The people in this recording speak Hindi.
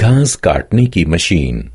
घास काटने की मशीन।